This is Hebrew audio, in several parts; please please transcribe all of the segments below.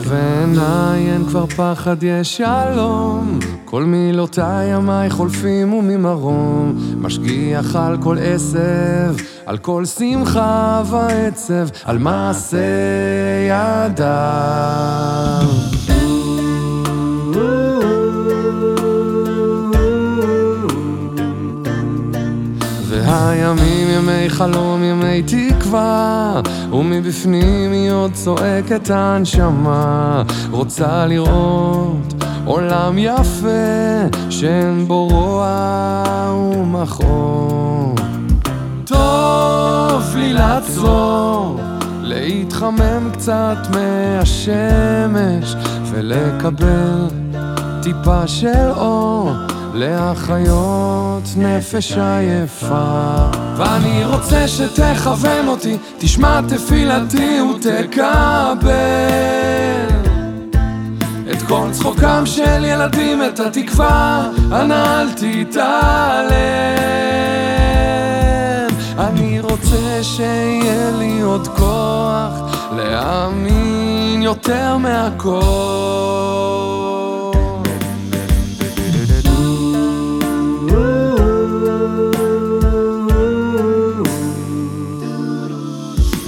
ובעיניי אין כבר פחד, יש שלום. כל מילותיי ימיי חולפים וממרום, משגיח על כל עשב, על כל שמחה ועצב, על מעשה ידיו. והימים ימי חלום, ימי תקווה, ומבפנים היא עוד צועקת הנשמה, רוצה לראות עולם יפה, שאין בו רוע ומכאוב. טוב לי לעצור, להתחמם קצת מהשמש, ולקבל טיפה של אור. להחיות נפש עייפה. ואני רוצה שתכוון אותי, תשמע תפילתי ותקבל. את כל צחוקם של ילדים, את התקווה, אנא אל תתעלם אני רוצה שיהיה לי עוד כוח להאמין יותר מהכל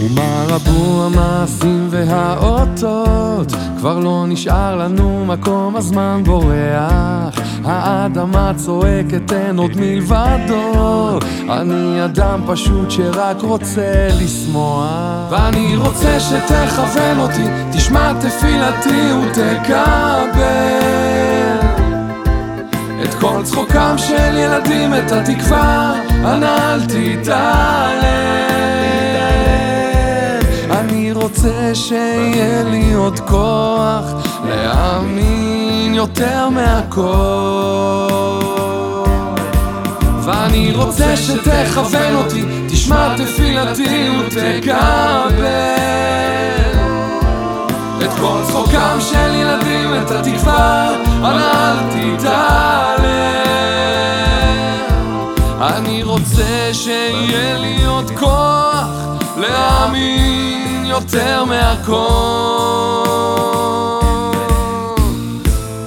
ומה רבו המעשים והאותות? כבר לא נשאר לנו מקום, הזמן בורח. האדמה צועקת, אין עוד מלבדו. אני אדם פשוט שרק רוצה לשמוח ואני רוצה שתכוון אותי, תשמע תפילתי ותקבל. את כל צחוקם של ילדים, את התקווה, אל תתעלם שיהיה לי עוד כוח להאמין יותר מהכל. ואני רוצה שתכוון אותי, תשמע תפילתי ותקבל. את כל צחוקם של ילדים, את התקווה, אל תתעלם. אני רוצה שיהיה לי יותר מהכל.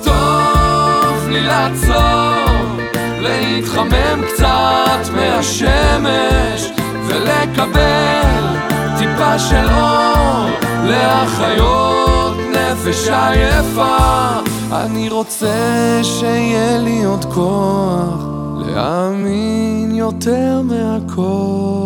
טוב לי לעצור, להתחמם קצת מהשמש ולקבל טיפה של אור להחיות נפש עייפה. אני רוצה שיהיה לי עוד כוח להאמין יותר מהכל